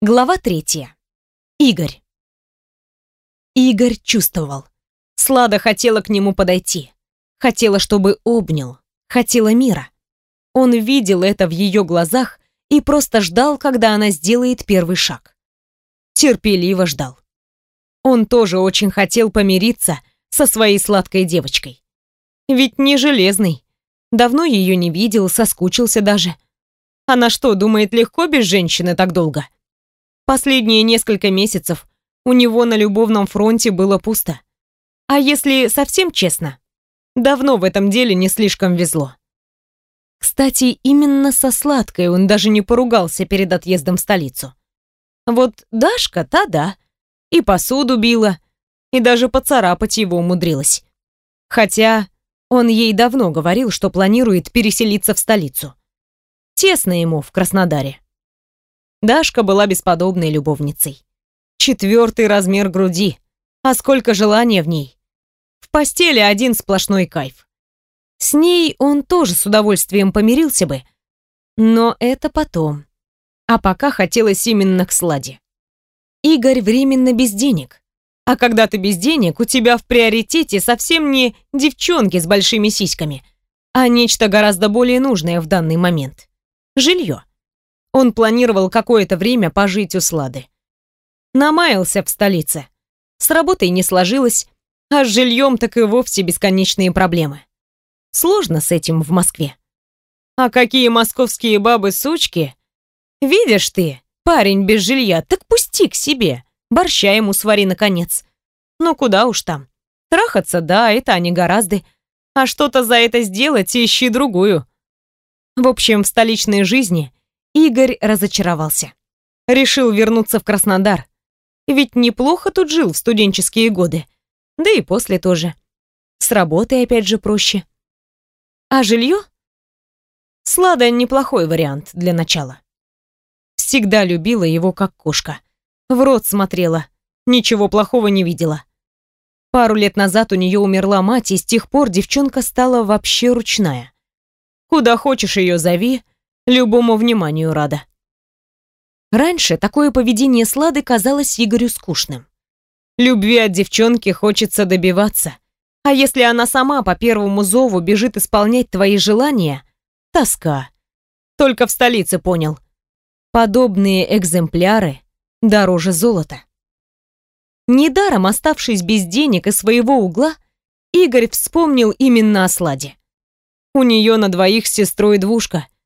Глава третья. Игорь. Игорь чувствовал. Слада хотела к нему подойти. Хотела, чтобы обнял. Хотела мира. Он видел это в ее глазах и просто ждал, когда она сделает первый шаг. Терпеливо ждал. Он тоже очень хотел помириться со своей сладкой девочкой. Ведь не железный. Давно ее не видел, соскучился даже. Она что, думает легко без женщины так долго? Последние несколько месяцев у него на любовном фронте было пусто. А если совсем честно, давно в этом деле не слишком везло. Кстати, именно со сладкой он даже не поругался перед отъездом в столицу. Вот Дашка, та да, и посуду била, и даже поцарапать его умудрилась. Хотя он ей давно говорил, что планирует переселиться в столицу. Тесно ему в Краснодаре. Дашка была бесподобной любовницей. Четвертый размер груди. А сколько желания в ней. В постели один сплошной кайф. С ней он тоже с удовольствием помирился бы. Но это потом. А пока хотелось именно к Сладе. Игорь временно без денег. А когда ты без денег, у тебя в приоритете совсем не девчонки с большими сиськами, а нечто гораздо более нужное в данный момент. Жилье. Он планировал какое-то время пожить у Слады. Намаялся в столице. С работой не сложилось, а с жильем так и вовсе бесконечные проблемы. Сложно с этим в Москве. А какие московские бабы-сучки? Видишь ты, парень без жилья, так пусти к себе. Борща ему свари, наконец. Ну куда уж там. Трахаться, да, это они гораздо. А что-то за это сделать, ищи другую. В общем, в столичной жизни Игорь разочаровался. Решил вернуться в Краснодар. Ведь неплохо тут жил в студенческие годы. Да и после тоже. С работой опять же проще. А жилье? Слада неплохой вариант для начала. Всегда любила его как кошка. В рот смотрела, ничего плохого не видела. Пару лет назад у нее умерла мать, и с тех пор девчонка стала вообще ручная. Куда хочешь ее зови, любому вниманию рада. Раньше такое поведение Слады казалось Игорю скучным. Любви от девчонки хочется добиваться. А если она сама по первому зову бежит исполнять твои желания, тоска. Только в столице понял. Подобные экземпляры дороже золота. Недаром оставшись без денег и своего угла, Игорь вспомнил именно о Сладе. У нее на двоих с сестрой двушка —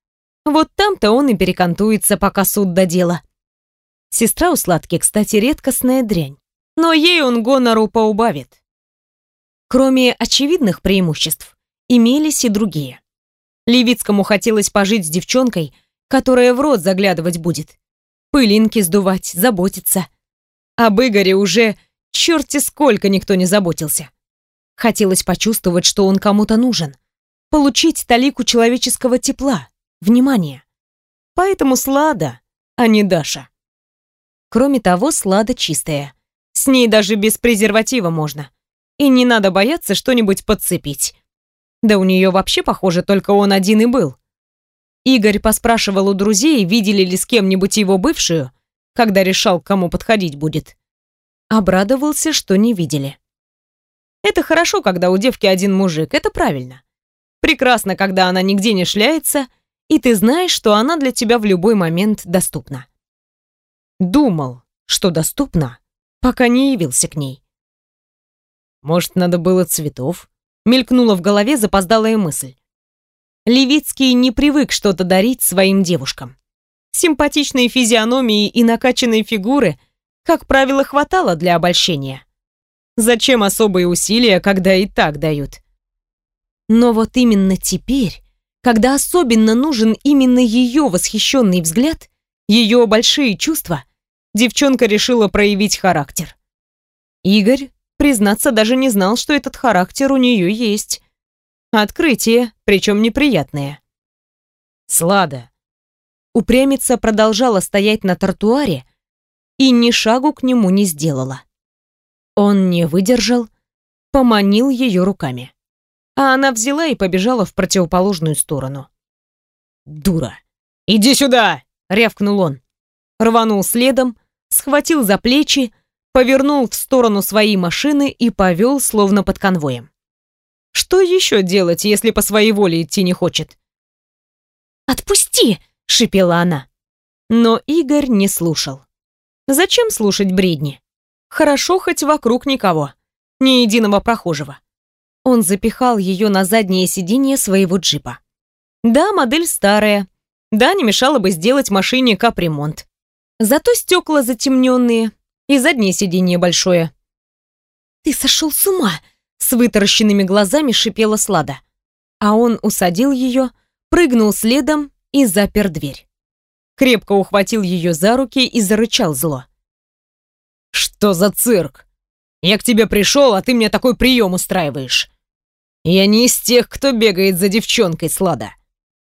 вот там-то он и перекантуется, пока суд до дела. Сестра у Сладки, кстати, редкостная дрянь. Но ей он гонору поубавит. Кроме очевидных преимуществ, имелись и другие. Левицкому хотелось пожить с девчонкой, которая в рот заглядывать будет. Пылинки сдувать, заботиться. Об Игоре уже черти сколько никто не заботился. Хотелось почувствовать, что он кому-то нужен. Получить талику человеческого тепла, внимание. Поэтому Слада, а не Даша. Кроме того, Слада чистая. С ней даже без презерватива можно. И не надо бояться что-нибудь подцепить. Да у нее вообще, похоже, только он один и был. Игорь поспрашивал у друзей, видели ли с кем-нибудь его бывшую, когда решал, к кому подходить будет. Обрадовался, что не видели. Это хорошо, когда у девки один мужик, это правильно. Прекрасно, когда она нигде не шляется и ты знаешь, что она для тебя в любой момент доступна. Думал, что доступна, пока не явился к ней. Может, надо было цветов? Мелькнула в голове запоздалая мысль. Левицкий не привык что-то дарить своим девушкам. Симпатичной физиономии и накачанной фигуры, как правило, хватало для обольщения. Зачем особые усилия, когда и так дают? Но вот именно теперь когда особенно нужен именно ее восхищенный взгляд, ее большие чувства, девчонка решила проявить характер. Игорь, признаться, даже не знал, что этот характер у нее есть. Открытие, причем неприятное. Слада. Упрямица продолжала стоять на тротуаре и ни шагу к нему не сделала. Он не выдержал, поманил ее руками а она взяла и побежала в противоположную сторону. «Дура! Иди сюда!» — рявкнул он. рванул следом, схватил за плечи, повернул в сторону своей машины и повел, словно под конвоем. Что еще делать, если по своей воле идти не хочет? «Отпусти!» — шипела она. Но Игорь не слушал. Зачем слушать бредни? Хорошо хоть вокруг никого, ни единого прохожего. Он запихал ее на заднее сиденье своего джипа. Да, модель старая. Да, не мешало бы сделать машине капремонт. Зато стекла затемненные и заднее сиденье большое. «Ты сошел с ума!» С вытаращенными глазами шипела Слада. А он усадил ее, прыгнул следом и запер дверь. Крепко ухватил ее за руки и зарычал зло. «Что за цирк? Я к тебе пришел, а ты мне такой прием устраиваешь. Я не из тех, кто бегает за девчонкой, Слада.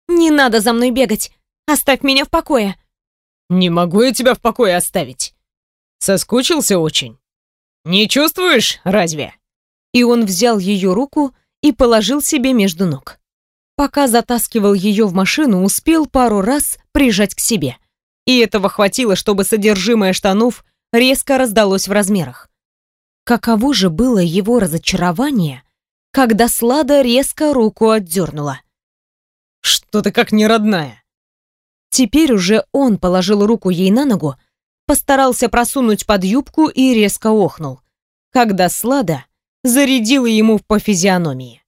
Не надо за мной бегать. Оставь меня в покое. Не могу я тебя в покое оставить. Соскучился очень. Не чувствуешь, разве? И он взял ее руку и положил себе между ног. Пока затаскивал ее в машину, успел пару раз прижать к себе. И этого хватило, чтобы содержимое штанов резко раздалось в размерах. Каково же было его разочарование, когда Слада резко руку отдернула. «Что ты как неродная?» Теперь уже он положил руку ей на ногу, постарался просунуть под юбку и резко охнул, когда Слада зарядила ему по физиономии.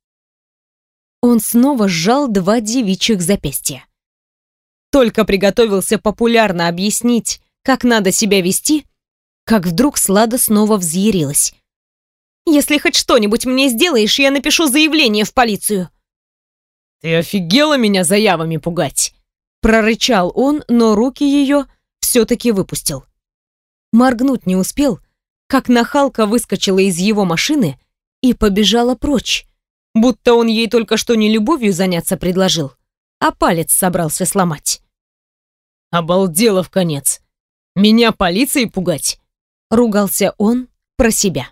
Он снова сжал два девичьих запястья. Только приготовился популярно объяснить, как надо себя вести, как вдруг Слада снова взъярилась. Если хоть что-нибудь мне сделаешь, я напишу заявление в полицию». «Ты офигела меня заявами пугать?» Прорычал он, но руки ее все-таки выпустил. Моргнуть не успел, как нахалка выскочила из его машины и побежала прочь, будто он ей только что не любовью заняться предложил, а палец собрался сломать. «Обалдела в конец! Меня полицией пугать!» Ругался он про себя.